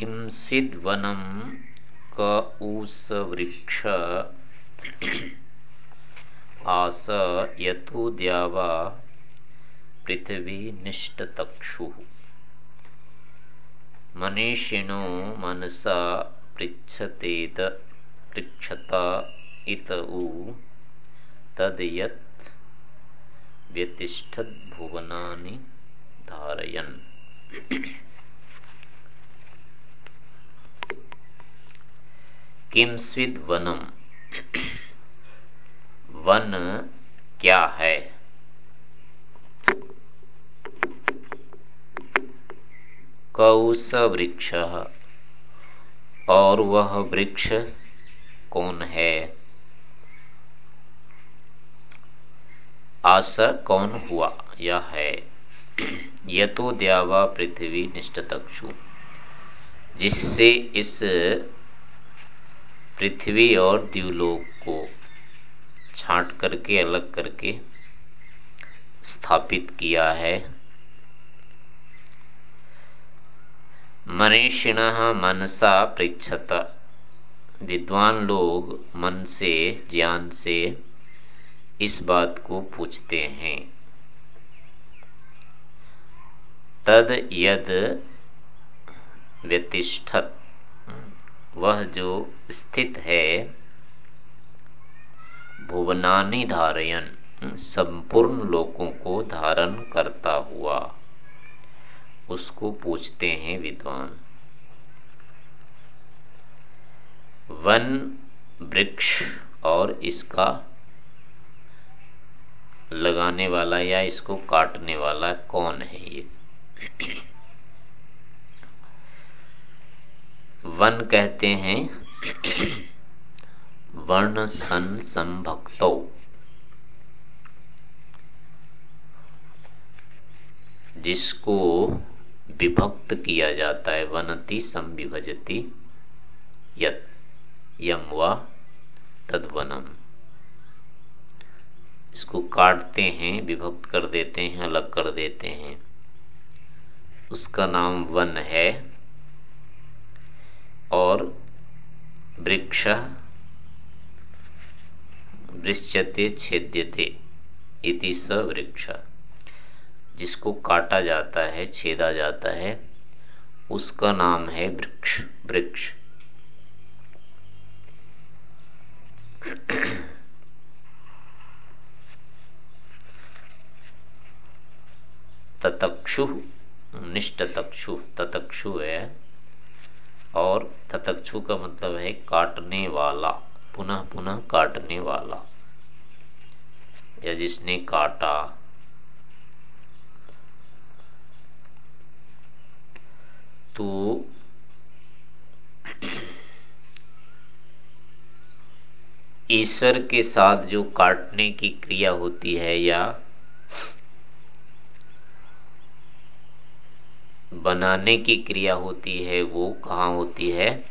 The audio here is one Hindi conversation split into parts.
किम स्विद वनम क उस वृक्ष आस यथो द्यावा पृथ्वी निष्ठतक्षु मनीषिणो मनसा पृछतेत पृक्षता इत उ तद यत् व्यतिष्ठत भुवनानि धारयन्। किम स्विद वनम। वन क्या है? कौस वृक्ष। और वह वृक्ष कौन है? आशा कौन हुआ? यह है। यह तो द्यावा पृथ्वी निष्ठतक्षु। जिससे इस पृथ्वी और द्यूलोक को छांट करके, अलग करके स्थापित किया है। मनीषिण मनसा पृछत विद्वान लोग मन से, ज्ञान से इस बात को पूछते हैं। तद यद व्यतिष्ठत। वह जो स्थित है, भुवनानी धारयन, संपूर्ण लोकों को धारण करता हुआ, उसको पूछते हैं विद्वान। वन वृक्ष और इसका लगाने वाला या इसको काटने वाला कौन है ये? वन कहते हैं, वर्ण सन संभक्तो। जिसको विभक्त किया जाता है, वनति संविभजति यम व तदवनम। इसको काटते हैं, विभक्त कर देते हैं, अलग कर देते हैं। उसका नाम वन है। और वृक्ष वृक्षते छेद्यते इति स वृक्ष। जिसको काटा जाता है, छेदा जाता है, उसका नाम है वृक्ष वृक्ष। ततक्षु निष्ठ तक्षु ततक्षु है। और ततक्षु का मतलब है काटने वाला, पुनः पुनः काटने वाला। या जिसने काटा। तो ईश्वर के साथ जो काटने की क्रिया होती है या बनाने की क्रिया होती है, वो कहाँ होती है?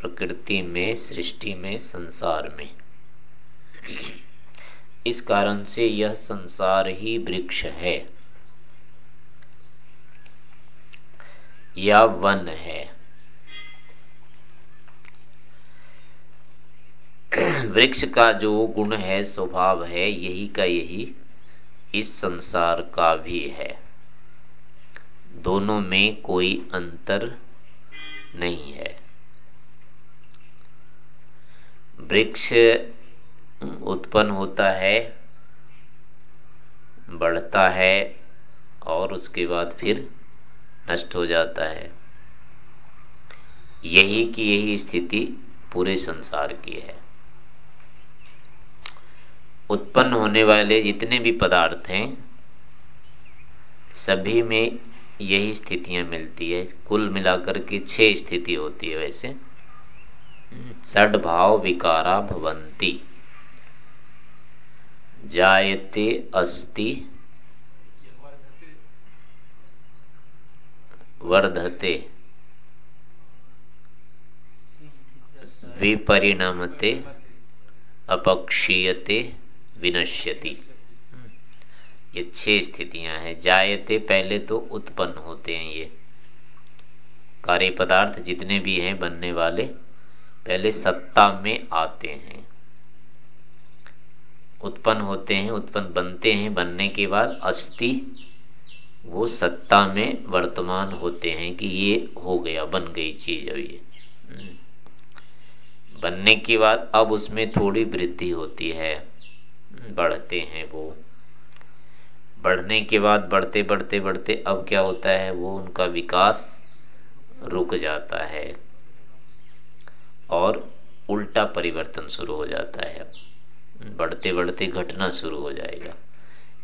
प्रकृति में, सृष्टि में, संसार में। इस कारण से यह संसार ही वृक्ष है। या वन है। वृक्ष का जो गुण है, स्वभाव है, यही का यही इस संसार का भी है। दोनों में कोई अंतर नहीं है। वृक्ष उत्पन्न होता है, बढ़ता है और उसके बाद फिर नष्ट हो जाता है। यही की यही स्थिति पूरे संसार की है। उत्पन्न होने वाले जितने भी पदार्थ हैं, सभी में यही स्थितियाँ मिलती है। कुल मिलाकर के छह स्थिति होती है वैसे। सड भाव विकारा भवंती। जायते अस्ति। वर्धते। विपरिणामते। अपक्षीयते। विनश्यति। ये छह स्थितियाँ हैं। जायते पहले तो उत्पन्न होते हैं ये। कार्य पदार्थ जितने भी हैं बनने वाले, पहले सत्ता में आते हैं। उत्पन्न होते हैं, उत्पन्न बनते हैं, बनने के बाद अस्थि, वो सत्ता में वर्तमान होते हैं कि ये हो गया, बन गई चीज़ अब ये। हम्म। बनने के बाद अब उसमें थोड़ी वृद्धि होती है। बढ़ते हैं वो। बढ़ने के बाद बढ़ते बढ़ते बढ़ते अब क्या होता है? वो उनका विकास रुक जाता है और उल्टा परिवर्तन शुरू हो जाता है। बढ़ते बढ़ते घटना शुरू हो जाएगा।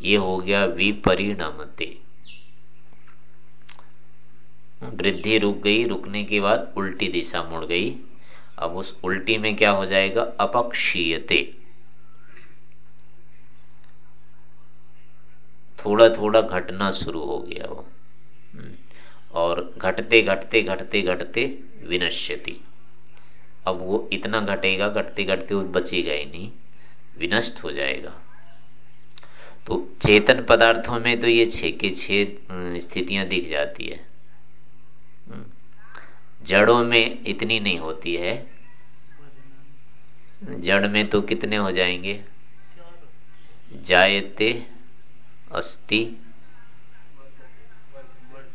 ये हो गया विपरिणामते। वृद्धि रुक गई, रुकने के बाद उल्टी दिशा मुड़ गई। अब उस उल्टी में क्या हो जाएगा? अपक्षीयते। थोड़ा थोड़ा घटना शुरू हो गया वो। हम्म। और घटते घटते घटते घटते विनश्यति। अब वो इतना घटेगा, घटते घटते वो बचेगा ही नहीं, विनष्ट हो जाएगा। तो चेतन पदार्थों में तो ये छे के छे स्थितियाँ दिख जाती है। जड़ों में इतनी नहीं होती है। जड़ में तो कितने हो जाएँगे? जायते अस्ति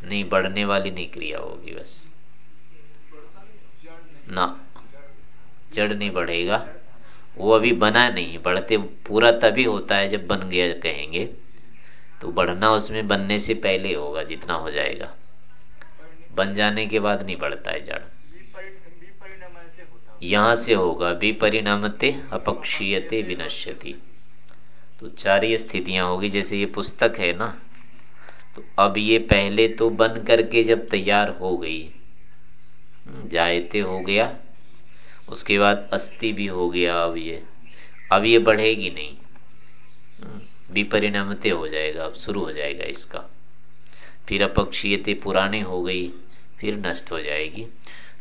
नहीं, बढ़ने वाली नहीं क्रिया होगी बस। ना, जड़ नहीं बढ़ेगा। वो अभी बना नहीं बढ़ते, पूरा तभी होता है जब बन गया कहेंगे। तो बढ़ना उसमें बनने से पहले होगा, जितना हो जाएगा। बन जाने के बाद नहीं बढ़ता है जड़। यहाँ से होगा, विपरिणामते अपक्षीयते विनश्यति। तो चार ही स्थितियाँ होगी, जैसे ये पुस्तक है ना। तो अब ये पहले तो बन करके जब तैयार हो गई जायते हो गया, उसके बाद अस्थि भी हो गया अब ये। अब ये बढ़ेगी नहीं विपरिणामते हो जाएगा, अब शुरू हो जाएगा इसका। फिर अपक्षीयते पुराने हो गई, फिर नष्ट हो जाएगी।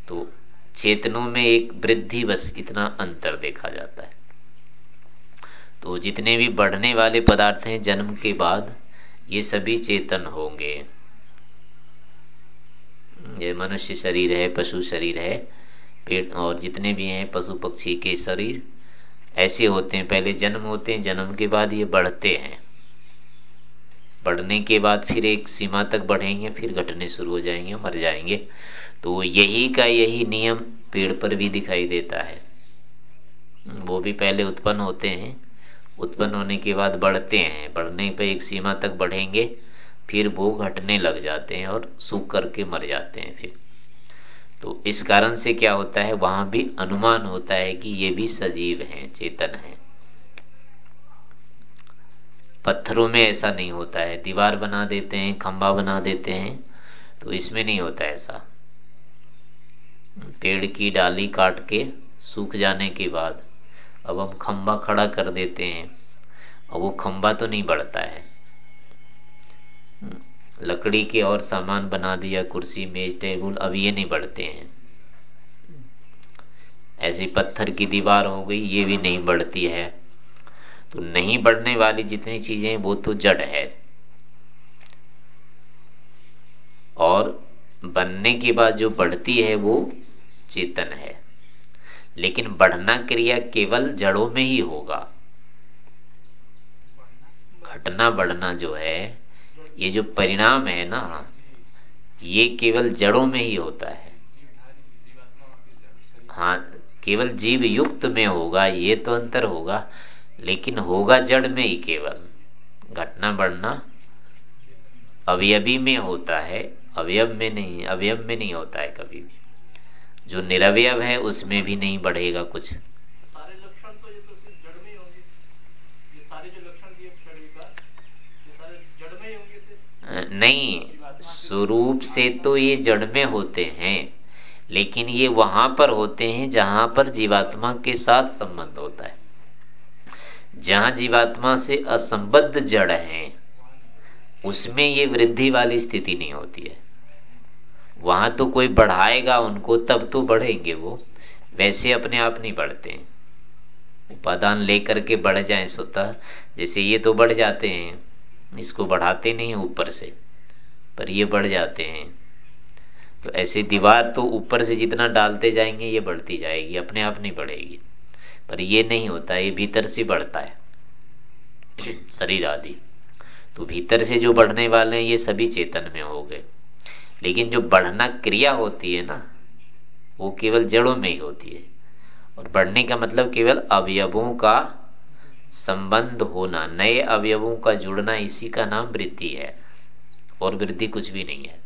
तो चेतनों में एक वृद्धि बस इतना अंतर देखा जाता है। तो जितने भी बढ़ने वाले पदार्थ हैं जन्म के बाद, ये सभी चेतन होंगे। ये मनुष्य शरीर है, पशु शरीर है पेट और जितने भी हैं पशु पक्षी के शरीर, ऐसे होते हैं। पहले जन्म होते हैं, जन्म के बाद ये बढ़ते हैं। बढ़ने के बाद फिर एक सीमा तक बढ़ेंगे, फिर घटने शुरू हो जाएँगे, मर जाएँगे। तो यही का यही नियम पेड़ पर भी दिखाई देता है। वो भी पहले उत्पन्न होते हैं उत्पन्न होने के बाद बढ़ते हैं। बढ़ने पर एक सीमा तक बढ़ेंगे, फिर वो घटने लग जाते हैं और सूख करके मर जाते हैं फिर। तो इस कारण से क्या होता है, वहाँ भी अनुमान होता है कि ये भी सजीव हैं, चेतन हैं। पत्थरों में ऐसा नहीं होता है। दीवार बना देते हैं खंबा बना देते हैं तो इसमें नहीं होता ऐसा। पेड़ की डाली काट के सूख जाने के बाद अब हम खंबा खड़ा कर देते हैं। अब वो खंबा तो नहीं बढ़ता है। लकड़ी के और सामान बना दिया, कुर्सी, मेज, टेबल, अब ये नहीं बढ़ते हैं। ऐसी पत्थर की दीवार हो गई, ये भी नहीं बढ़ती है। तो नहीं बढ़ने वाली जितनी चीज़ें वो तो जड़ है। और बनने के बाद जो बढ़ती है, वो चेतन है। लेकिन बढ़ना क्रिया केवल जड़ों में ही होगा। घटना बढ़ना जो है, ये जो परिणाम है ना, ये केवल जड़ों में ही होता है। हाँ केवल जीव युक्त में होगा, ये तो अंतर होगा, लेकिन होगा जड़ में ही केवल। घटना बढ़ना अवयवी में होता है, अवयव में नहीं, अवयव में नहीं होता है कभी भी। जो निरवयव है उसमें भी नहीं बढ़ेगा कुछ। तो तो नहीं स्वरूप से तो ये जड़ में होते हैं लेकिन ये वहाँ पर होते हैं जहाँ पर जीवात्मा के साथ संबंध होता है। जहाँ जीवात्मा से असंबद्ध जड़ है उसमें ये वृद्धि वाली स्थिति नहीं होती है। वहाँ तो कोई बढ़ाएगा उनको, तब तो बढ़ेंगे वो। वैसे अपने आप नहीं बढ़ते। उपादान लेकर के बढ़ जाए स्वतः। जैसे ये तो बढ़ जाते हैं, इसको बढ़ाते नहीं ऊपर से, पर ये बढ़ जाते हैं। तो ऐसे दीवार तो ऊपर से जितना डालते जाएँगे, ये बढ़ती जाएगी, अपने आप नहीं बढ़ेगी। पर ये नहीं होता, ये भीतर से बढ़ता है। शरीर आदि। तो भीतर से जो बढ़ने वाले हैं, ये सभी चेतन में हो गए। लेकिन जो बढ़ना क्रिया होती है ना, वो केवल जड़ों में ही होती है। और बढ़ने का मतलब केवल अवयवों का संबंध होना, नए अवयवों का जुड़ना, इसी का नाम वृद्धि है। और वृद्धि कुछ भी नहीं है।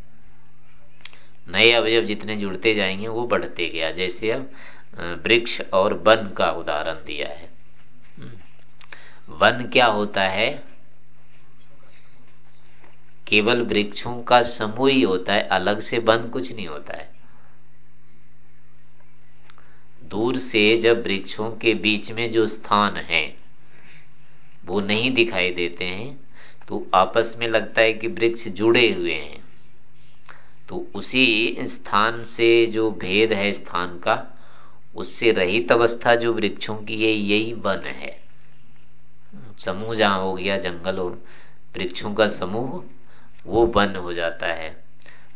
नए अवयव जितने जुड़ते जाएँगे, वो बढ़ते गया। जैसे अब वृक्ष और वन का उदाहरण दिया है। वन क्या होता है? केवल वृक्षों का समूह ही होता है, अलग से वन कुछ नहीं होता है। दूर से जब वृक्षों के बीच में जो स्थान है, वो नहीं दिखाई देते हैं तो आपस में लगता है कि वृक्ष जुड़े हुए हैं। तो उसी स्थान से जो भेद है, स्थान का, उससे रहित अवस्था जो वृक्षों की है, यही वन है। समूह जहाँ हो गया, जंगल हो, वृक्षों का समूह वो वन हो जाता है।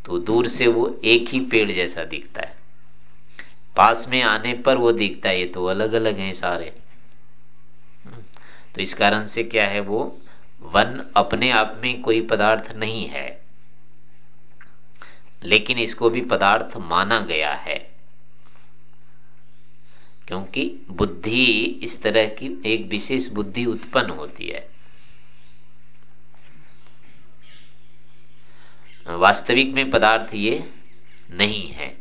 तो दूर से वो एक ही पेड़ जैसा दिखता है। पास में आने पर वो दिखता है, ये तो अलग अलग हैं सारे। तो इस कारण से क्या है वो, वन अपने आप में कोई पदार्थ नहीं है। लेकिन इसको भी पदार्थ माना गया है। क्योंकि बुद्धि इस तरह की एक विशेष बुद्धि उत्पन्न होती है। वास्तविक में पदार्थ ये नहीं है।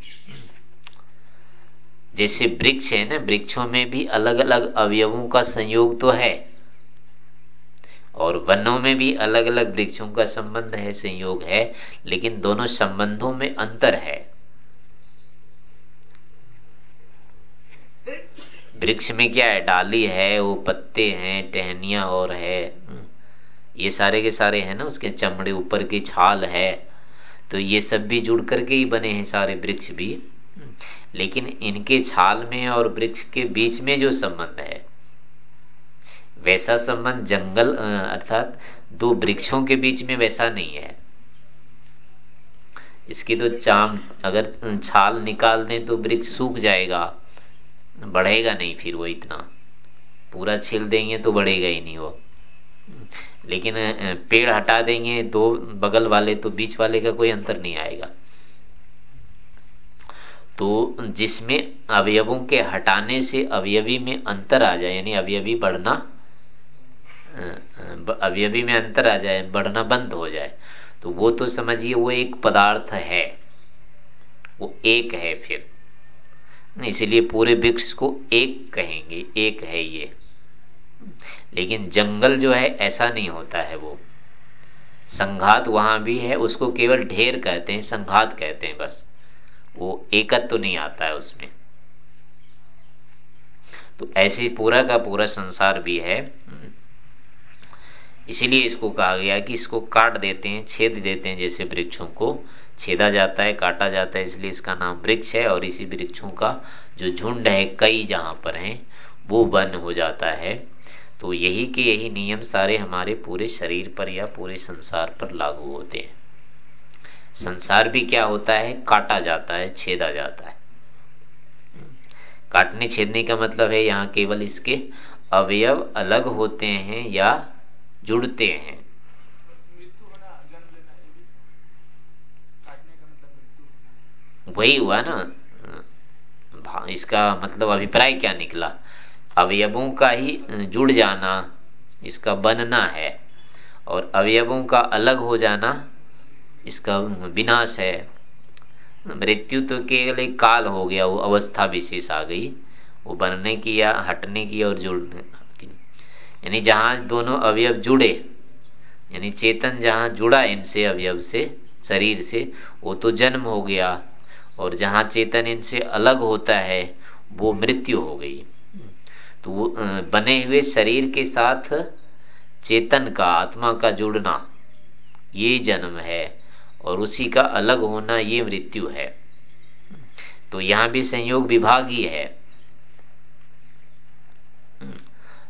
जैसे वृक्ष है ना, वृक्षों में भी अलग अलग अवयवों का संयोग तो है। और वनों में भी अलग अलग वृक्षों का संबंध है, संयोग है, लेकिन दोनों संबंधों में अंतर है। वृक्ष में क्या है? डाली है, वो पत्ते हैं, टहनिया और है। ये सारे के सारे हैं ना, उसके चमड़े ऊपर की छाल है। तो ये सब भी जुड़ करके ही बने हैं सारे वृक्ष भी। लेकिन इनके छाल में और वृक्ष के बीच में जो संबंध है, वैसा संबंध जंगल अर्थात दो वृक्षों के बीच में वैसा नहीं है। इसकी तो चाम अगर छाल निकाल दें तो वृक्ष सूख जाएगा, बढ़ेगा नहीं फिर वो इतना। पूरा छील देंगे तो बढ़ेगा ही नहीं वो। लेकिन पेड़ हटा देंगे, दो बगल वाले तो बीच वाले का कोई अंतर नहीं आएगा। तो जिसमें अवयवों के हटाने से अवयवी में अंतर आ जाए, यानी अवयवी बढ़ना अवयवी में अंतर आ जाए, बढ़ना बंद हो जाए तो वो तो समझिए वो एक पदार्थ है। वो एक है फिर। इसीलिए पूरे वृक्ष को एक कहेंगे, एक है ये। लेकिन जंगल जो है, ऐसा नहीं होता है वो। संघात वहाँ भी है, उसको केवल ढेर कहते हैं, संघात कहते हैं बस। वो एकत्व तो नहीं आता है उसमें। तो ऐसे पूरा का पूरा संसार भी है। इसीलिए इसको कहा गया कि इसको काट देते हैं, छेद देते हैं जैसे वृक्षों को। छेदा जाता है, काटा जाता है, इसलिए इसका नाम वृक्ष है और इसी वृक्षों का जो झुंड है, कई जहाँ पर हैं, वो वन हो जाता है। तो यही के यही नियम सारे हमारे पूरे शरीर पर या पूरे संसार पर लागू होते हैं। संसार भी क्या होता है? काटा जाता है, छेदा जाता है। काटने छेदने का मतलब है यहाँ केवल इसके अवयव अलग होते हैं या जुड़ते हैं। वही हुआ ना? इसका मतलब अभिप्राय क्या निकला? अवयवों का ही जुड़ जाना, इसका बनना है। और अवयवों का अलग हो जाना, इसका विनाश है। मृत्यु तो केवल काल हो गया, वो अवस्था विशेष आ गई। वो बनने की या हटने की और जुड़ने की यानी जहाँ दोनों अवयव जुड़े, यानी चेतन जहाँ जुड़ा इनसे अवयव से, शरीर से, वो तो जन्म हो गया। और जहाँ चेतन इनसे अलग होता है, वो मृत्यु हो गई। तो वो बने हुए शरीर के साथ चेतन का, आत्मा का जुड़ना, ये जन्म है और उसी का अलग होना ये मृत्यु है। तो यहाँ भी संयोग विभाग ही है।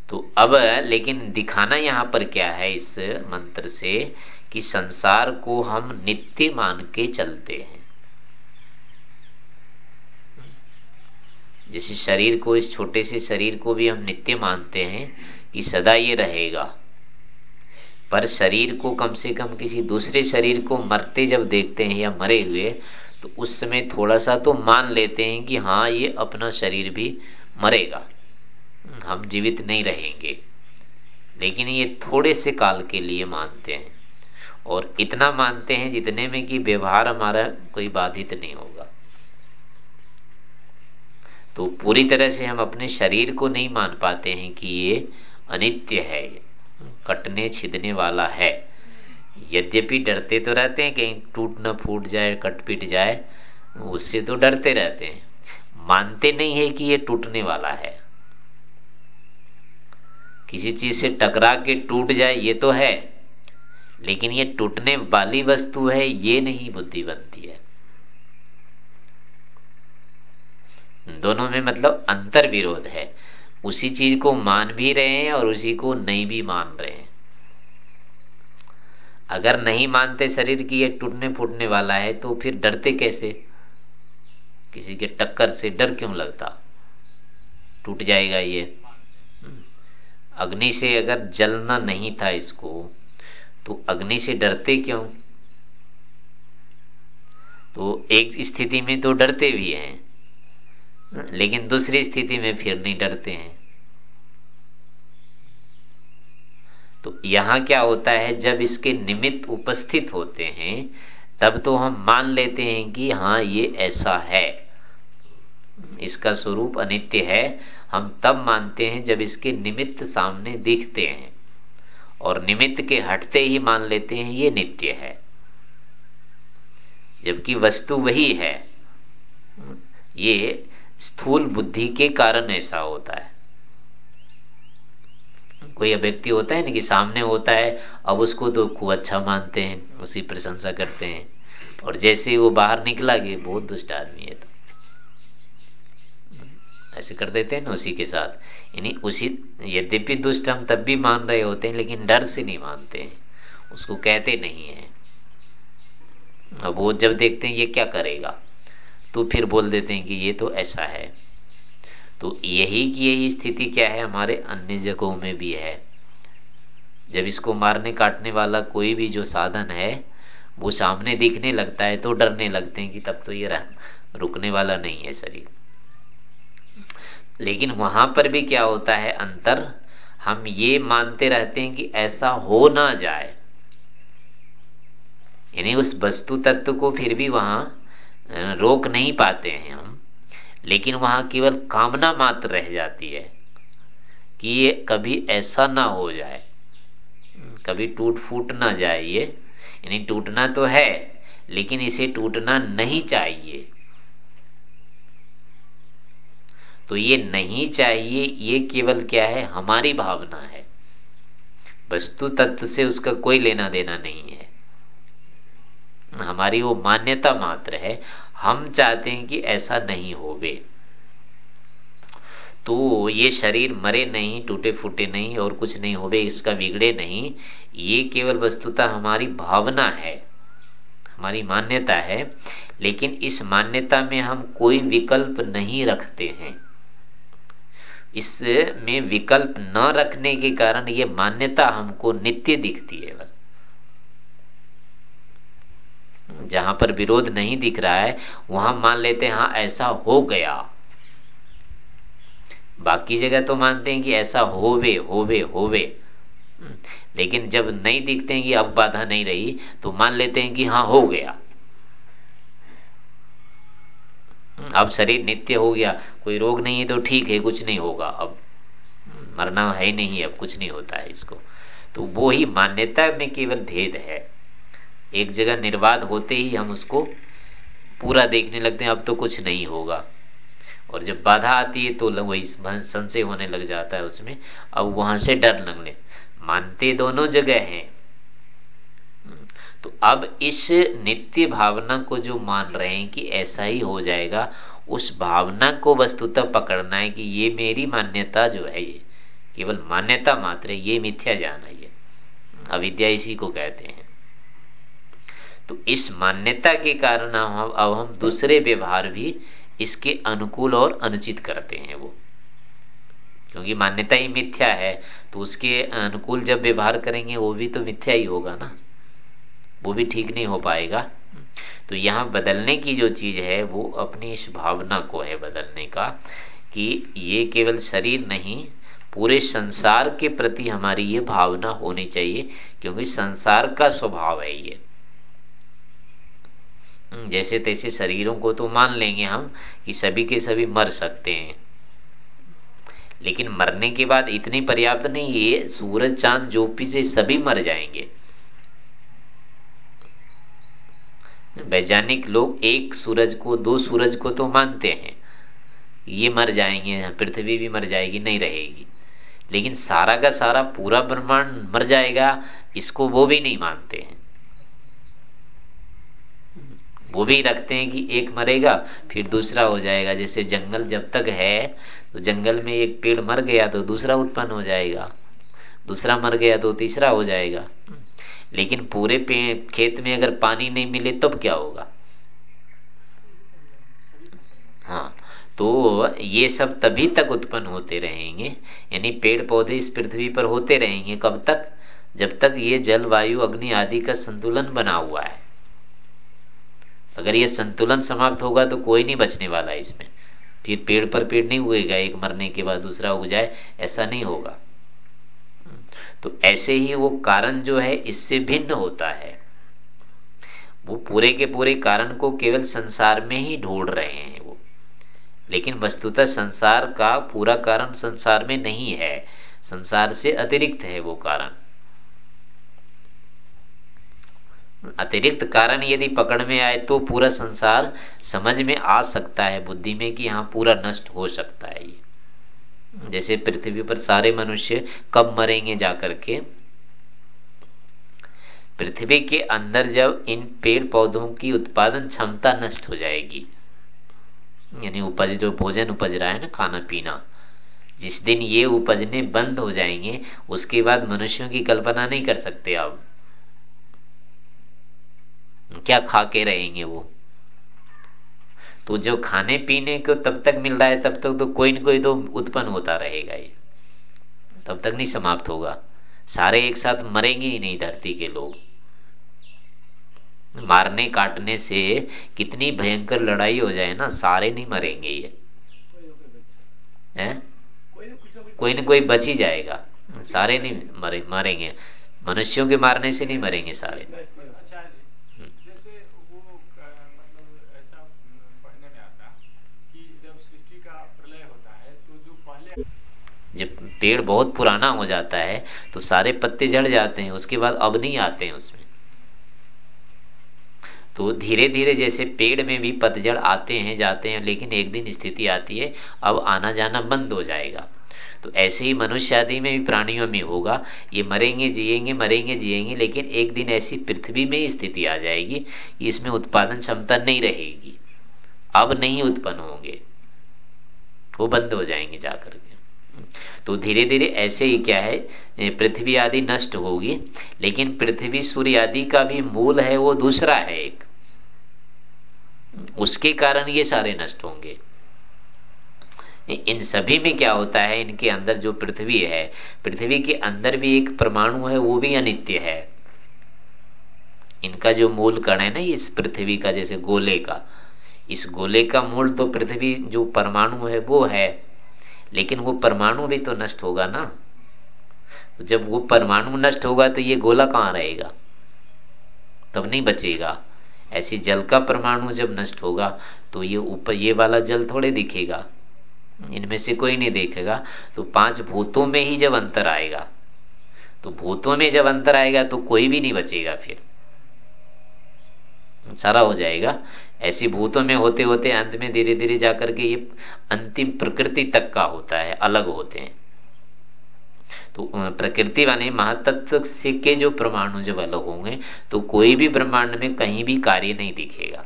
तो अब, लेकिन दिखाना यहाँ पर क्या है इस मंत्र से कि संसार को हम नित्य मान के चलते हैं। जैसे शरीर को, इस छोटे से शरीर को भी हम नित्य मानते हैं कि सदा ये रहेगा। पर शरीर को कम से कम किसी दूसरे शरीर को मरते जब देखते हैं या मरे हुए तो उस समय थोड़ा सा तो मान लेते हैं कि हाँ ये अपना शरीर भी मरेगा। हम जीवित नहीं रहेंगे। लेकिन ये थोड़े से काल के लिए मानते हैं। और इतना मानते हैं जितने में कि व्यवहार हमारा कोई बाधित नहीं होगा। तो पूरी तरह से हम अपने शरीर को नहीं मान पाते हैं कि ये अनित्य है कटने छिदने वाला है। यद्यपि डरते तो रहते हैं, कहीं टूट ना फूट जाए कट पिट जाए, उससे तो डरते रहते हैं। मानते नहीं है कि ये टूटने वाला है। किसी चीज़ से टकरा के टूट जाए, ये तो है, लेकिन ये टूटने वाली वस्तु है, ये नहीं बुद्धि बनती है। दोनों में मतलब अंतर विरोध है। उसी चीज़ को मान भी रहे हैं और उसी को नहीं भी मान रहे हैं। अगर नहीं मानते शरीर की ये टूटने फूटने वाला है तो फिर डरते कैसे? किसी के टक्कर से डर क्यों लगता? टूट जाएगा ये। हम्म। अग्नि से अगर जलना नहीं था इसको तो अग्नि से डरते क्यों? तो एक स्थिति में तो डरते भी हैं। लेकिन दूसरी स्थिति में फिर नहीं डरते हैं। तो यहाँ क्या होता है, जब इसके निमित्त उपस्थित होते हैं, तब तो हम मान लेते हैं कि हाँ ये ऐसा है। इसका स्वरूप अनित्य है। हम तब मानते हैं जब इसके निमित्त सामने दिखते हैं और निमित्त के हटते ही मान लेते हैं ये नित्य है। जबकि वस्तु वही है। ये स्थूल बुद्धि के कारण ऐसा होता है। कोई व्यक्ति होता है ना कि सामने होता है, अब उसको तो खूब अच्छा मानते हैं, उसी प्रशंसा करते हैं। और जैसे वो बाहर निकला कि बहुत दुष्ट आदमी है तो। ऐसे कर देते हैं ना उसी के साथ। यानी उसी, यद्यपि दुष्ट हम तब भी मान रहे होते हैं, लेकिन डर से नहीं मानते हैं। उसको कहते नहीं है। अब वो जब देखते हैं, ये क्या करेगा? तो फिर बोल देते हैं कि ये तो ऐसा है। तो यही की यही स्थिति क्या है? हमारे अन्य जगहों में भी है। जब इसको मारने काटने वाला कोई भी जो साधन है, वो सामने दिखने लगता है तो डरने लगते हैं कि तब तो ये रुकने वाला नहीं है शरीर। लेकिन वहाँ पर भी क्या होता है? अंतर, हम ये मानते रहते हैं कि ऐसा हो ना जाए। यानी उस वस्तु तत्व को फिर भी वहाँ रोक नहीं पाते हैं हम, लेकिन वहाँ केवल कामना मात्र रह जाती है कि ये कभी ऐसा ना हो जाए, कभी टूट फूट ना जाए ये यानी टूटना तो है, लेकिन इसे टूटना नहीं चाहिए। तो ये नहीं चाहिए, ये केवल क्या है? हमारी भावना है। वस्तु तत्व से उसका कोई लेना देना नहीं है। हमारी वो मान्यता मात्र है, हम चाहते हैं कि ऐसा नहीं होवे। तो ये शरीर मरे नहीं, टूटे फूटे नहीं और कुछ नहीं होवे, इसका बिगड़े नहीं, ये केवल वस्तुता हमारी भावना है, हमारी मान्यता है, लेकिन इस मान्यता में हम कोई विकल्प नहीं रखते हैं। इसमें विकल्प न रखने के कारण ये मान्यता हमको नित्य दिखती है बस। जहाँ पर विरोध नहीं दिख रहा है, वहाँ मान लेते हैं हाँ ऐसा हो गया। बाकी जगह तो मानते हैं कि ऐसा होवे होवे होवे। लेकिन जब नहीं दिखते हैं कि अब बाधा नहीं रही तो मान लेते हैं कि हाँ हो गया। अब शरीर नित्य हो गया, कोई रोग नहीं है तो ठीक है, कुछ नहीं होगा। अब मरना है नहीं, अब कुछ नहीं होता है इसको। तो वो ही मान्यता में केवल भेद है। एक जगह निर्वाध होते ही हम उसको पूरा देखने लगते हैं, अब तो कुछ नहीं होगा। और जब बाधा आती है तो वही संशय होने लग जाता है उसमें। अब वहाँ से डर लगने। मानते दोनों जगह हैं। तो अब इस नित्य भावना को जो मान रहे हैं कि ऐसा ही हो जाएगा, उस भावना को वस्तुतः पकड़ना है कि ये मेरी मान्यता जो है ये, केवल मान्यता मात्र ये मिथ्या जाना ये। अविद्या इसी को कहते हैं। तो इस मान्यता के कारण हम, अब हम दूसरे व्यवहार भी इसके अनुकूल और अनुचित करते हैं वो। क्योंकि मान्यता ही मिथ्या है तो उसके अनुकूल जब व्यवहार करेंगे, वो भी तो मिथ्या ही होगा ना। वो भी ठीक नहीं हो पाएगा। तो यहाँ बदलने की जो चीज़ है, वो अपनी इस भावना को है बदलने का, कि ये केवल शरीर नहीं, पूरे संसार के प्रति हमारी ये भावना होनी चाहिए, क्योंकि संसार का स्वभाव है ये। जैसे तैसे शरीरों को तो मान लेंगे हम कि सभी के सभी मर सकते हैं। लेकिन मरने के बाद इतनी पर्याप्त नहीं है सूरज, चाँद, जोपी से सभी मर जाएँगे। वैज्ञानिक लोग एक सूरज को, दो सूरज को तो मानते हैं। ये मर जाएँगे, पृथ्वी भी मर जाएगी, नहीं रहेगी। लेकिन सारा का सारा पूरा ब्रह्मांड मर जाएगा, इसको वो भी नहीं मानते हैं। वो भी रखते हैं कि एक मरेगा, फिर दूसरा हो जाएगा। जैसे जंगल जब तक है तो जंगल में एक पेड़ मर गया तो दूसरा उत्पन्न हो जाएगा। दूसरा मर गया तो तीसरा हो जाएगा। लेकिन पूरे खेत में अगर पानी नहीं मिले, तब क्या होगा? हाँ तो ये सब तभी तक उत्पन्न होते रहेंगे। यानी पेड़ पौधे इस पृथ्वी पर होते रहेंगे। कब तक? जब तक ये जल वायु अग्नि आदि का संतुलन बना हुआ है। अगर ये संतुलन समाप्त होगा तो कोई नहीं बचने वाला इसमें। फिर पेड़ पर पेड़ नहीं उगेगा, एक मरने के बाद दूसरा उग जाए, ऐसा नहीं होगा। तो ऐसे ही वो कारण जो है, इससे भिन्न होता है। वो पूरे के पूरे कारण को केवल संसार में ही ढूंढ रहे हैं वो। लेकिन वस्तुतः संसार का पूरा कारण संसार में नहीं है। संसार से अतिरिक्त है वो कारण। अतिरिक्त कारण यदि पकड़ में आए तो पूरा संसार समझ में आ सकता है, बुद्धि में कि हाँ पूरा नष्ट हो सकता है ये। जैसे पृथ्वी पर सारे मनुष्य कब मरेंगे जाकर के? पृथ्वी के अंदर जब इन पेड़ पौधों की उत्पादन क्षमता नष्ट हो जाएगी, यानी उपज जो भोजन उपज रहा है ना, खाना पीना, जिस दिन ये उपजने बंद हो जाएँगे, उसके बाद मनुष्यों की कल्पना नहीं कर सकते आप। क्या खा के रहेंगे वो? तो जो खाने पीने को तब तक मिल रहा है, तब तक तो कोई ना कोई तो उत्पन्न होता रहेगा ये। तब तक नहीं समाप्त होगा। सारे एक साथ मरेंगे ही नहीं धरती के लोग। मारने काटने से कितनी भयंकर लड़ाई हो जाए ना, सारे नहीं मरेंगे ये। है? कोई ना कोई बच ही जाएगा। सारे नहीं मरे, मरेंगे। मनुष्यों के मारने से नहीं मरेंगे सारे। जब पेड़ बहुत पुराना हो जाता है तो सारे पत्ते झड़ जाते हैं, उसके बाद अब नहीं आते हैं उसमें। तो धीरे धीरे जैसे पेड़ में भी पतझड़ आते हैं, जाते हैं, लेकिन एक दिन स्थिति आती है, अब आना जाना बंद हो जाएगा। तो ऐसे ही मनुष्य आदि में भी प्राणियों में होगा, ये मरेंगे, जिएँगे मरेंगे, जिएँगे, लेकिन एक दिन ऐसी पृथ्वी में स्थिति आ जाएगी, इसमें उत्पादन क्षमता नहीं रहेगी। अब नहीं उत्पन्न होंगे, वो बंद हो जाएँगे जाकर तो धीरे धीरे ऐसे ही क्या है पृथ्वी आदि नष्ट होगी, लेकिन पृथ्वी सूर्य आदि का भी मूल है, वो दूसरा है एक। उसके कारण ये सारे नष्ट होंगे। इन सभी में क्या होता है, इनके अंदर जो पृथ्वी है, पृथ्वी के अंदर भी एक परमाणु है, वो भी अनित्य है। इनका जो मूल कण है ना, इस पृथ्वी का, जैसे गोले का, इस गोले का मूल तो पृथ्वी जो परमाणु है, वो है। लेकिन वो परमाणु भी तो नष्ट होगा ना? तो जब वो परमाणु नष्ट होगा तो ये गोला कहाँ रहेगा? तब नहीं बचेगा। ऐसी जल का परमाणु जब नष्ट होगा तो ये ऊपर ये वाला जल थोड़े दिखेगा। इनमें से कोई नहीं देखेगा। तो पाँच भूतों में ही जब अंतर आएगा तो भूतों में जब अंतर आएगा तो कोई भी नहीं बचेगा फिर। सारा हो जाएगा। ऐसी भूतों में होते होते अंत में धीरे धीरे जाकर के ये अंतिम प्रकृति तक का होता है, अलग होते हैं। तो प्रकृति वाले महातत्व से के जो परमाणु जब अलग होंगे तो कोई भी ब्रह्मांड में कहीं भी कार्य नहीं दिखेगा।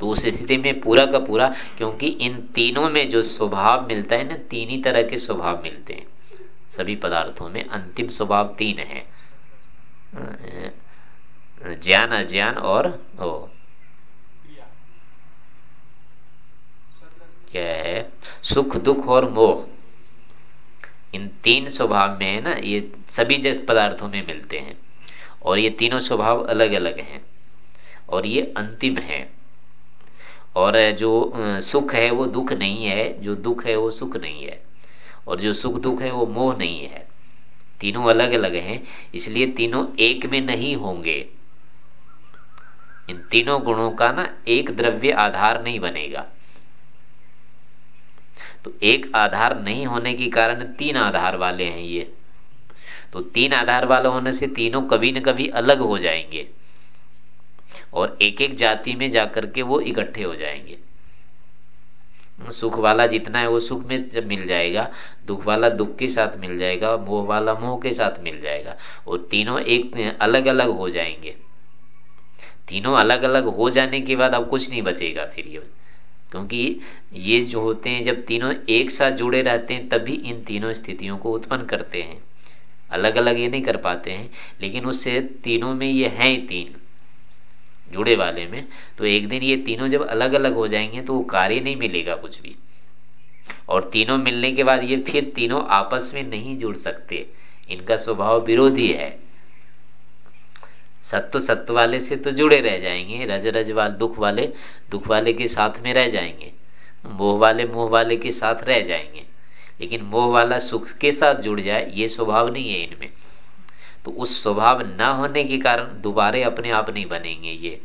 तो उस स्थिति में पूरा का पूरा, क्योंकि इन तीनों में जो स्वभाव मिलता है ना, तीन ही तरह के स्वभाव मिलते हैं। सभी पदार्थों में अंतिम स्वभाव तीन है। ज्ञान अज्ञान और ओ क्या है? सुख दुख और मोह। इन तीन स्वभाव में है ना ये सभी जैसे पदार्थों में मिलते हैं। और ये तीनों स्वभाव अलग अलग हैं। और ये अंतिम है। और जो सुख है वो दुख नहीं है जो दुख है वो सुख नहीं है। और जो सुख दुख है वो मोह नहीं है। तीनों अलग अलग हैं इसलिए तीनों एक में नहीं होंगे। इन तीनों गुणों का ना एक द्रव्य आधार नहीं बनेगा। तो एक आधार नहीं होने के कारण तीन आधार वाले हैं ये। तो तीन आधार वाले होने से तीनों कभी न कभी अलग हो जाएँगे। और एक एक जाति में जाकर के वो इकट्ठे हो जाएँगे। सुख वाला जितना है वो सुख में जब मिल जाएगा, दुख वाला दुख के साथ मिल जाएगा, मोह वाला मोह के साथ मिल जाएगा। और तीनों एक अलग अलग हो जाएँगे। तीनों अलग अलग हो जाने के बाद अब कुछ नहीं बचेगा फिर ये। क्योंकि ये जो होते हैं, जब तीनों एक साथ जुड़े रहते हैं, तभी इन तीनों स्थितियों को उत्पन्न करते हैं। अलग अलग ये नहीं कर पाते हैं, लेकिन उससे तीनों में ये हैं तीन, जुड़े वाले में। तो एक दिन ये तीनों जब अलग अलग हो जाएँगे तो वो कार्य नहीं मिलेगा कुछ भी। और तीनों मिलने के बाद ये फिर तीनों आपस में नहीं जुड़ सकते। इनका स्वभाव विरोधी है। सत्व सत्व वाले से तो जुड़े रह जाएँगे, रज रज वाले, दुख वाले दुख वाले के साथ में रह जाएँगे, मोह वाले मोह वाले के साथ रह जाएँगे। लेकिन मोह वाला सुख के साथ जुड़ जाए, ये स्वभाव नहीं है इनमें। तो उस स्वभाव न होने के कारण दोबारे अपने आप नहीं बनेंगे ये।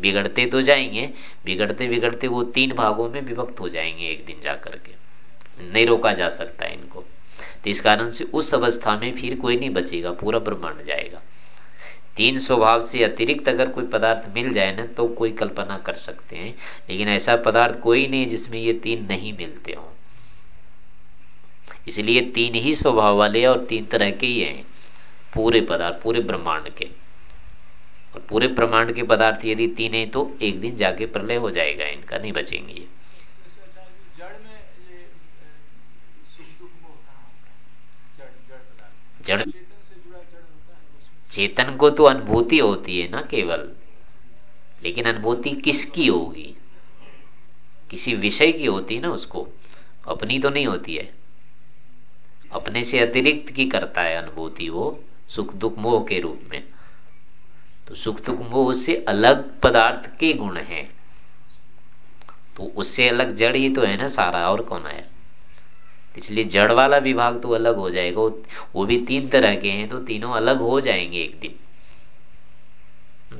बिगड़ते तो जाएँगे, बिगड़ते बिगड़ते वो तीन भागों में विभक्त हो जाएँगे एक दिन जाकर के। नहीं रोका जा सकता इनको। तो इस कारण से उस अवस्था में फिर कोई नहीं बचेगा, पूरा ब्रह्मांड जाएगा। तीन स्वभाव से अतिरिक्त अगर कोई पदार्थ मिल जाए ना तो कोई कल्पना कर सकते हैं। लेकिन ऐसा पदार्थ कोई नहीं जिसमें ये तीन नहीं मिलते हों। इसलिए तीन ही स्वभाव वाले और तीन तरह के ही हैं, पूरे पदार्थ, पूरे ब्रह्मांड के। और पूरे ब्रह्मांड के पदार्थ यदि तीन है तो एक दिन जाके प्रलय हो जाएगा, इनका नहीं बचेंगे जड़ चेतन को तो अनुभूति होती है ना केवल। लेकिन अनुभूति किसकी होगी? किसी विषय की होती है ना उसको। अपनी तो नहीं होती है। अपने से अतिरिक्त की करता है अनुभूति वो, सुख दुख मोह के रूप में। तो सुख दुख मोह से अलग पदार्थ के गुण हैं। तो उससे अलग जड़ ही तो है ना सारा, और कौन है? इसलिए जड़ वाला विभाग तो अलग हो जाएगा, वो भी तीन तरह के हैं तो तीनों अलग हो जाएँगे एक दिन।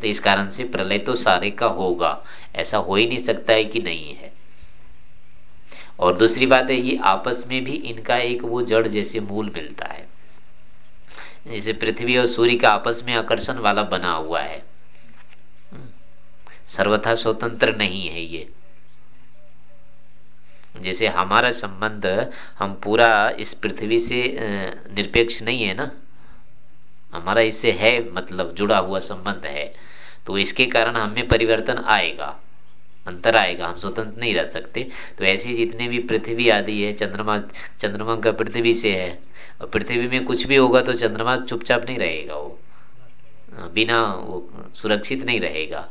तो इस कारण से प्रलय तो सारे का होगा, ऐसा हो ही नहीं सकता है कि नहीं है। और दूसरी बात है, ये आपस में भी इनका एक वो जड़ जैसे मूल मिलता है। जैसे पृथ्वी और सूर्य का आपस में आकर्षण वाला बना हुआ है। सर्वथा स्वतंत्र नहीं है ये। जैसे हमारा संबंध हम पूरा इस पृथ्वी से निरपेक्ष नहीं है ना? हमारा इससे है मतलब जुड़ा हुआ संबंध है। तो इसके कारण हमें परिवर्तन आएगा, अंतर आएगा, हम स्वतंत्र नहीं रह सकते। तो ऐसे जितने भी पृथ्वी आदि है, चंद्रमा चंद्रमा का पृथ्वी से है, और पृथ्वी में कुछ भी होगा तो चंद्रमा चुपचाप नहीं रहेगा वो। बिना वो सुरक्षित नहीं रहेगा।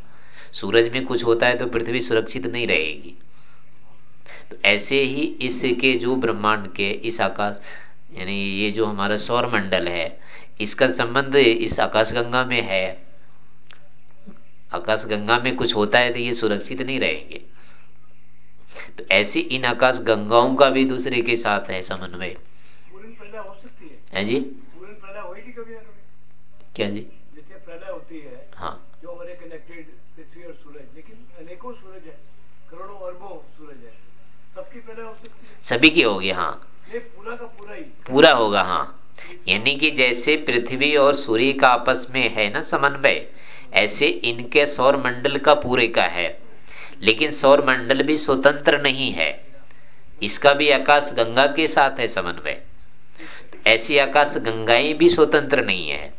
सूरज में कुछ होता है तो पृथ्वी सुरक्षित नहीं रहेगी। तो ऐसे ही इसके जो ब्रह्मांड के इस आकाश यानी ये जो हमारा सौर मंडल है इसका संबंध इस आकाश गंगा में है। आकाश गंगा में कुछ होता है तो ये सुरक्षित नहीं रहेंगे। तो ऐसे इन आकाश गंगाओं का भी दूसरे के साथ है समन्वय। है जी? क्या जी? जैसे प्रलय होती है हाँ जो हमारे कनेक्टेड पृथ्वी और सूरज लेकिन अनेकों सूरज है करोड़ों अरबों सूरज है सबकी प्रलय हो सकती है सभी की होगी हाँ। पूरा का पूरा ही। पूरा होगा हाँ। यानी कि जैसे पृथ्वी और सूर्य का आपस में है ना समन्वय ऐसे इनके सौर मंडल का पूरे का है। लेकिन सौर मंडल भी स्वतंत्र नहीं है। इसका भी आकाश गंगा के साथ है समन्वय। ऐसी आकाश गंगाएँ भी स्वतंत्र नहीं है।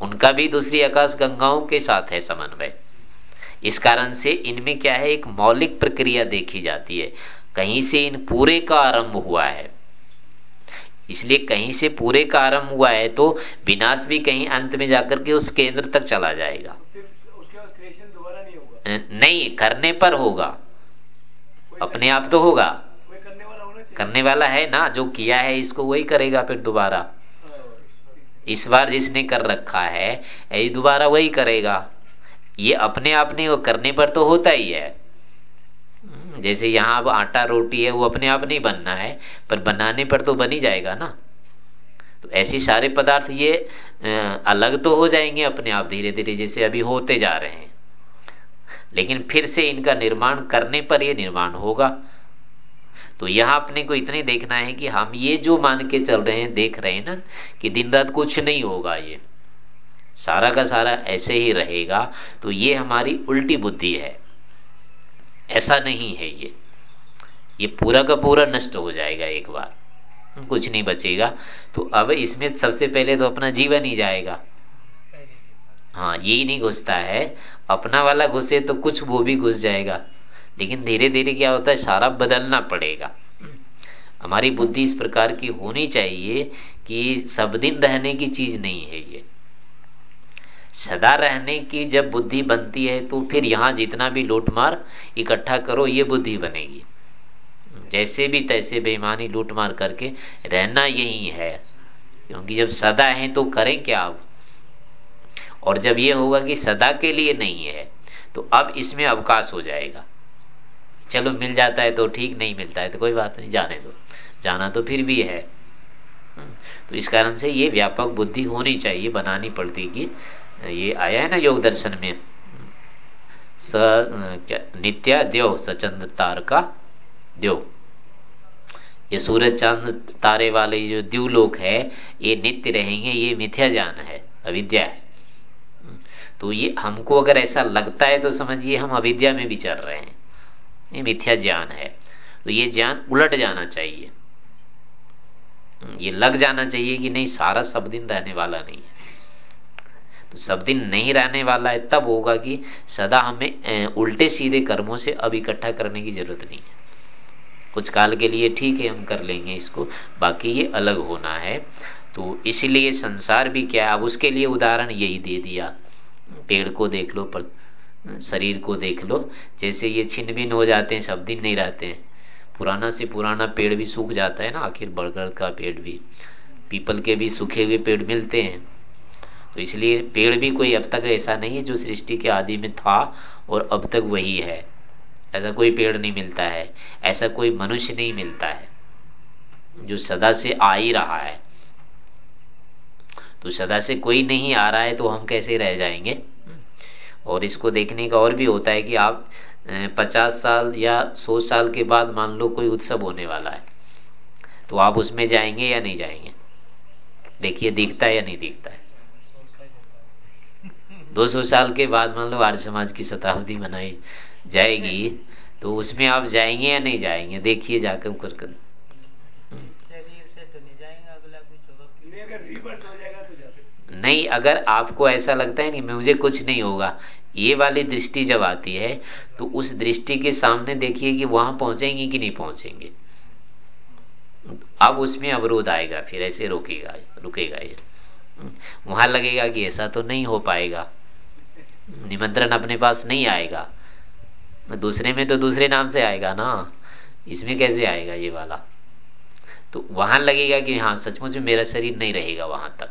उनका भी दूसरी आकाश गंगाओं के साथ है समन्वय। इस कारण से इनमें क्या है एक मौलिक प्रक्रिया देखी जाती है। कहीं से इन पूरे का आरंभ हुआ है। इसलिए कहीं से पूरे का आरंभ हुआ है तो विनाश भी कहीं अंत में जाकर के उस केंद्र तक चला जाएगा। नहीं, नहीं करने पर होगा। अपने आप तो होगा। करने वाला करने वाला है ना जो किया है इसको वही करेगा फिर दोबारा। इस बार जिसने कर रखा है ये दोबारा वही करेगा। ये अपने आप नहीं वो करने पर तो होता ही है। जैसे यहाँ अब आटा रोटी है, वो अपने आप नहीं बनना है, पर बनाने पर तो बन ही जाएगा ना। तो ऐसे सारे पदार्थ ये अलग तो हो जाएँगे अपने आप धीरे धीरे जैसे अभी होते जा रहे हैं। लेकिन फिर से इनका निर्माण करने पर ये निर्माण होगा। तो यहाँ अपने को इतने देखना है कि हम ये जो मान के चल रहे हैं, देख रहे हैं ना, कि दिन रात कुछ नहीं होगा ये। सारा का सारा ऐसे ही रहेगा। तो ये हमारी उल्टी बुद्धि है। ऐसा नहीं है ये। ये पूरा का पूरा नष्ट हो जाएगा एक बार। कुछ नहीं बचेगा। तो अब इसमें सबसे पहले तो अपना जीवन ही जाएगा। हाँ यही नहीं घुसता है। अपना वाला घुसे तो कुछ वो भी घुस जाएगा। लेकिन धीरे धीरे क्या होता है? सारा बदलना पड़ेगा। हमारी बुद्धि इस प्रकार की होनी चाहिए कि सब दिन रहने की चीज़ नहीं है ये। सदा रहने की जब बुद्धि बनती है तो फिर यहाँ जितना भी लूटमार इकट्ठा करो ये बुद्धि बनेगी। जैसे भी तैसे बेईमानी लूट मार करके रहना यही है। क्योंकि जब सदा है तो करें क्या अब? और जब ये होगा कि सदा के लिए नहीं है तो अब इसमें अवकाश हो जाएगा। चलो मिल जाता है तो ठीक नहीं मिलता है तो कोई बात नहीं जाने दो। जाना तो फिर भी है। हम्म, तो इस कारण से ये व्यापक बुद्धि होनी चाहिए बनानी पड़ती कि ये आया है ना योग दर्शन में? स नित्या देव, सचंद तार का देव। ये सूरज चाँद तारे वाले जो द्यूलोक है, ये नित्य रहेंगे, ये मिथ्या ज्ञान है, अविद्या है। तो ये हमको अगर ऐसा लगता है तो समझिए हम अविद्या में भी चल रहे हैं। ये मिथ्या ज्ञान है। तो ये ज्ञान उलट जाना चाहिए। ये लग जाना चाहिए कि नहीं, सारा सब दिन रहने वाला नहीं है। सब दिन नहीं रहने वाला है, तब होगा कि सदा हमें उल्टे सीधे कर्मों से अब इकट्ठा करने की ज़रूरत नहीं है। कुछ काल के लिए ठीक है, हम कर लेंगे इसको, बाकी ये अलग होना है। तो इसीलिए संसार भी क्या है, अब उसके लिए उदाहरण यही दे दिया। पेड़ को देख लो, पर, शरीर को देख लो, जैसे ये छिन्न भिन्न हो जाते हैं, सब दिन नहीं रहते हैं। पुराना से पुराना पेड़ भी सूख जाता है ना, आखिर बड़गड़ का पेड़ भी। पीपल के भी सूखे हुए पेड़ मिलते हैं। तो इसलिए पेड़ भी कोई अब तक ऐसा नहीं है जो सृष्टि के आदि में था और अब तक वही है। ऐसा कोई पेड़ नहीं मिलता है, ऐसा कोई मनुष्य नहीं मिलता है, जो सदा से आ ही रहा है। तो सदा से कोई नहीं आ रहा है तो हम कैसे रह जाएँगे? और इसको देखने का और भी होता है कि आप पचास साल या सौ साल के बाद मान लो कोई उत्सव होने वाला है तो आप उसमें जाएँगे या नहीं जाएँगे? देखिए, दिखता है या नहीं दिखता है। दो सौ साल के बाद मान लो आर्य समाज की शताब्दी मनाई जाएगी तो उसमें आप जाएँगे या नहीं जाएँगे? देखिए जाकर कर कर नहीं अगर आपको ऐसा लगता है नहीं मुझे कुछ नहीं होगा। ये वाली दृष्टि जब आती है तो उस दृष्टि के सामने देखिए कि वहाँ पहुँचेंगे कि नहीं पहुँचेंगे। अब उसमें अवरोध आएगा फिर ऐसे रोकेगा रुकेगा ये। वहाँ लगेगा कि ऐसा तो नहीं हो पाएगा। निमंत्रण अपने पास नहीं आएगा। दूसरे में तो दूसरे नाम से आएगा ना। इसमें कैसे आएगा ये वाला? तो वहाँ लगेगा कि हाँ सचमुच में मेरा शरीर नहीं रहेगा वहाँ तक।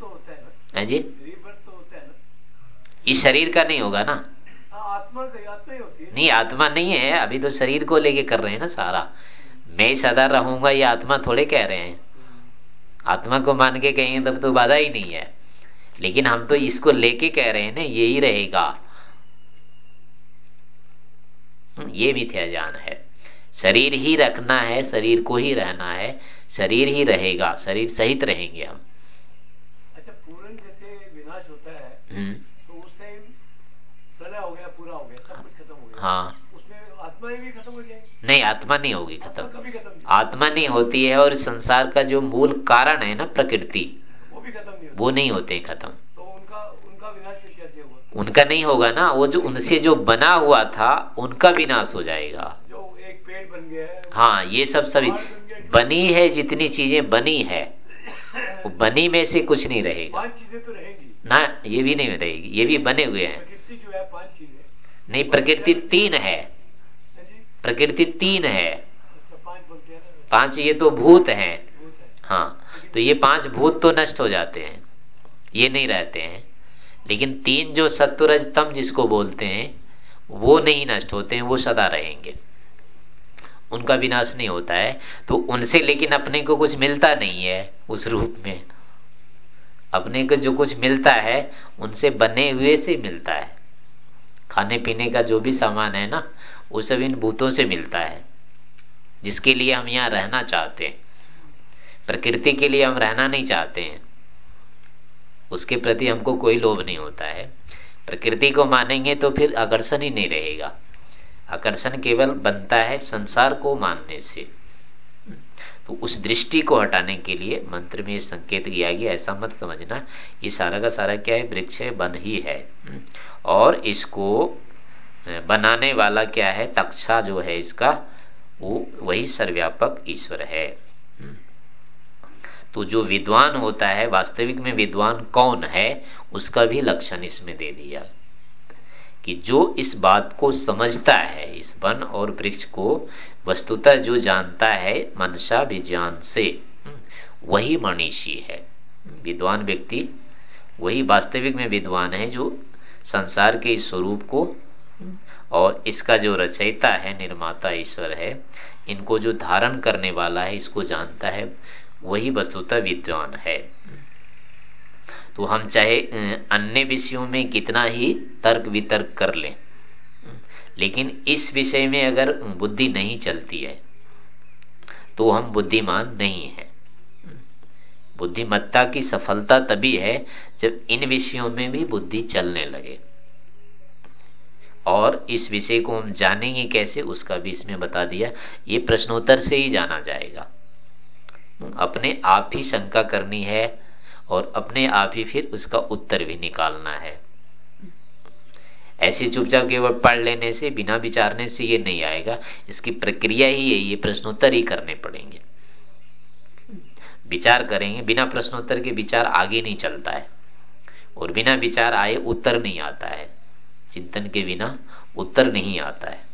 तो होता है ना? जी? तो होता है ना? इस शरीर का नहीं होगा ना। हाँ, आत्मा आत्मा ही होती है। नहीं आत्मा नहीं है। अभी तो शरीर को लेके कर रहे हैं ना सारा। मैं सदा रहूँगा ये आत्मा थोड़े कह रहे हैं। आत्मा को मान के कहेंगे तब तो बाधा ही नहीं है। लेकिन हम तो इसको लेके कह रहे हैं ना यही रहेगा। ये मिथ्या ज्ञान है। शरीर ही रखना है शरीर को ही रहना है शरीर ही रहेगा शरीर सहित रहेंगे हम। अच्छा पूर्ण जैसे विनाश होता है हम्म। तो उस टाइम प्रलय हो गया पूरा हो गया सब कुछ खत्म हो गया। हाँ। आत्मा भी खत्म हो जाएगी? नहीं आत्मा नहीं होगी खत्म। आत्मा नहीं होती है और संसार का जो मूल कारण है ना प्रकृति। वो भी खत्म वो नहीं होते खत्म। उनका नहीं होगा ना वो जो उनसे जो बना हुआ था उनका विनाश हो जाएगा। जो एक पेड़ बन गया है। हाँ ये सब सभी बनी है जितनी चीज़ें बनी है वो बनी में से कुछ नहीं रहेगा। तो ना ये भी नहीं रहेगी ये भी बने हुए हैं। है नहीं प्रकृति तीन है। हाँ प्रकृति तीन है। पाँच ये तो भूत हैं। हाँ तो ये पाँच भूत तो नष्ट हो जाते हैं। ये नहीं रहते हैं। लेकिन तीन जो सत्वरज तम जिसको बोलते हैं, वो नहीं नष्ट होते हैं, वो सदा रहेंगे। उनका विनाश नहीं होता है। तो उनसे लेकिन अपने को कुछ मिलता नहीं है उस रूप में। अपने को जो कुछ मिलता है, उनसे बने हुए से मिलता है। खाने पीने का जो भी सामान है ना, वो सब इन भूतों से मिलता है। जिसके लिए हम यहाँ रहना चाहते हैं। प्रकृति के लिए हम रहना नहीं चाहते हैं। उसके प्रति हमको कोई लोभ नहीं होता है। प्रकृति को मानेंगे तो फिर आकर्षण ही नहीं रहेगा। आकर्षण केवल बनता है संसार को मानने से। तो उस दृष्टि को हटाने के लिए मंत्र में संकेत किया गया, ऐसा मत समझना, ये सारा का सारा क्या है? वृक्ष वन ही है। और इसको बनाने वाला क्या है? तक्षा जो है इसका, वो, वही सर्व्यापक ईश्वर है। तो जो विद्वान होता है, वास्तविक में विद्वान कौन है, उसका भी लक्षण इसमें दे दिया कि जो इस बात को समझता है, इस वन और वृक्ष को, वस्तुतः जो जानता है मनसा विज्ञान से, वही मनीषी है। विद्वान व्यक्ति, वही वास्तविक में विद्वान है जो संसार के इस स्वरूप को और इसका जो रचयिता है, निर्माता ईश्वर है, इनको जो धारण करने वाला है, इसको जानता है वही वस्तुतः विद्वान है। तो हम चाहे अन्य विषयों में कितना ही तर्क वितर्क कर लें, लेकिन इस विषय में अगर बुद्धि नहीं चलती है तो हम बुद्धिमान नहीं है। बुद्धिमत्ता की सफलता तभी है जब इन विषयों में भी बुद्धि चलने लगे। और इस विषय को हम जानेंगे कैसे, उसका भी इसमें बता दिया। ये प्रश्नोत्तर से ही जाना जाएगा। अपने आप ही शंका करनी है और अपने आप ही फिर उसका उत्तर भी निकालना है। ऐसे चुपचाप केवल पढ़ लेने से, बिना विचारने से ये नहीं आएगा। इसकी प्रक्रिया ही है ये प्रश्नोत्तर ही करने पड़ेंगे। विचार करेंगे, बिना प्रश्नोत्तर के विचार आगे नहीं चलता है। और बिना विचार आए उत्तर नहीं आता है। चिंतन के बिना उत्तर नहीं आता है।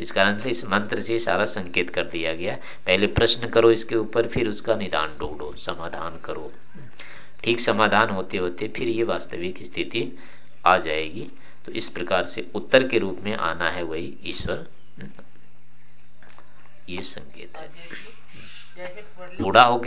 इस कारण से इस मंत्र से सारा संकेत कर दिया गया। पहले प्रश्न करो इसके ऊपर फिर उसका निदान ढूंढो समाधान करो। ठीक समाधान होते होते फिर ये वास्तविक स्थिति आ जाएगी। तो इस प्रकार से उत्तर के रूप में आना है वही ईश्वर। ये संकेत है। बूढ़ा हो